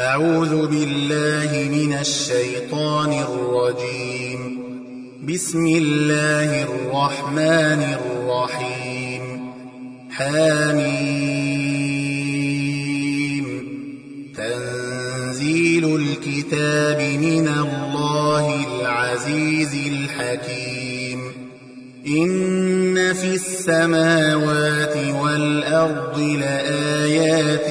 أعوذ بالله من الشيطان الرجيم. بسم الله الرحمن الرحيم. حميم. تنزيل الكتاب من الله العزيز الحكيم. إن في السماوات والأرض لآيات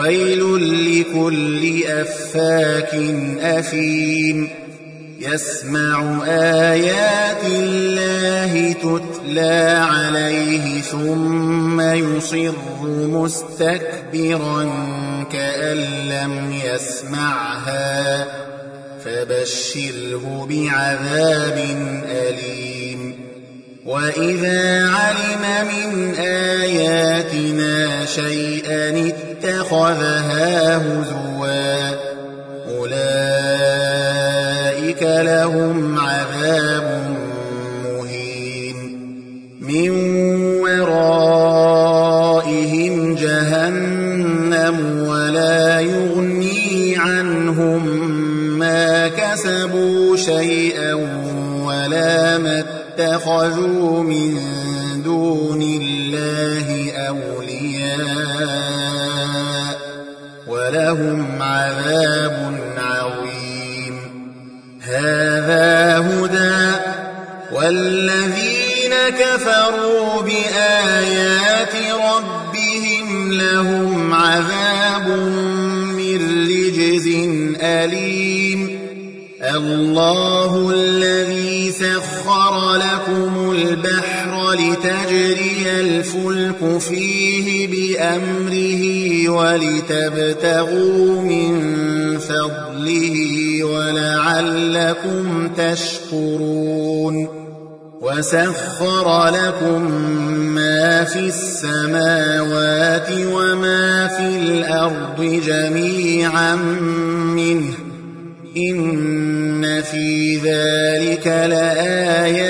ويل لكل أفاك أثيم يسمع آيات الله تتلى عليه ثم يصر مستكبرا كأن لم يسمعها فبشره بعذاب أليم وإذا علم من آياتنا شيئا اتخذها هزوا. أولئك لهم عذاب ولهم عذاب عظيم. هذا هدى والذين كفروا بآيات ربهم لهم عذاب من رجز أليم. الله الذي سخر لكم البحر لتجري الفلك فيه بأمره ولتبتغوا من فضله ولعلكم تشكرون وسخر لكم ما في السماوات وما في الأرض جميعا منه إن في ذلك لآيات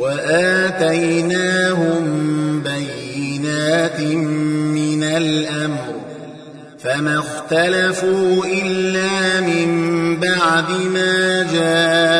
وآتيناهم بينات من الأمر فما اختلفوا إلا من بعد ما جاءهم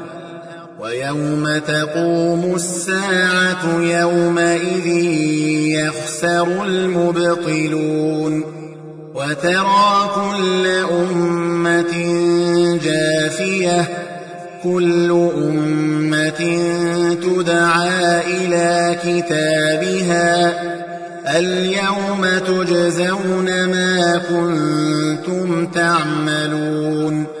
ويوم تقوم الساعة يومئذ يخسر المبطلون وترى كل أمة جاثية كل أمة تدعى إلى كتابها اليوم تجزون ما كنتم تعملون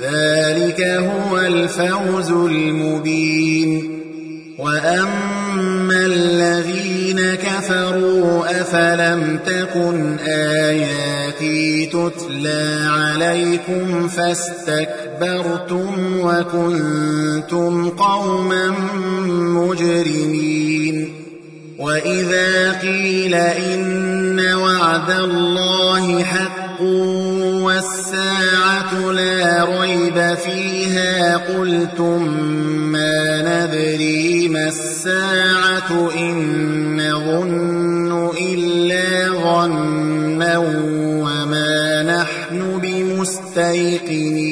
ذلك هو الفوز المبين. وأما الذين كفروا أفلم تكن آياتي تتلى عليكم فاستكبرتم وكنتم قوما مجرمين. وإذا قيل إن وعد الله حق والساعة لا ريب فيها قلتم ما ندري ما الساعة إن نظن إلا ظنا وما نحن بمستيقنين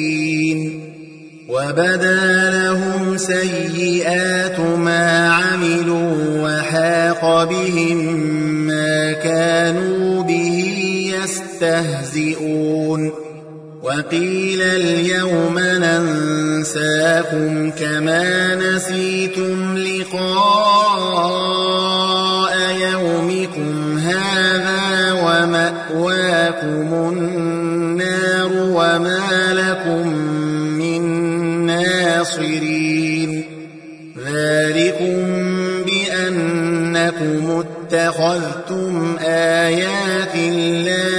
وبدا لهم سيئات ما عملوا وحاق بهم يستهزئون. وقيل اليوم ننساكم كما نسيتم لقاء يومكم هذا ومأواكم النار وما لكم ناصرين. ذلكم بأنكم اتخذتم آيات الله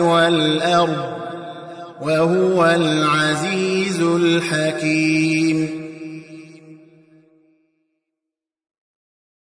والأرض وهو العزيز الحكيم.